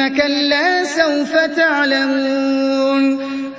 ثُمَّ كَلَّا سَوْفَ تَعْلَمُونَ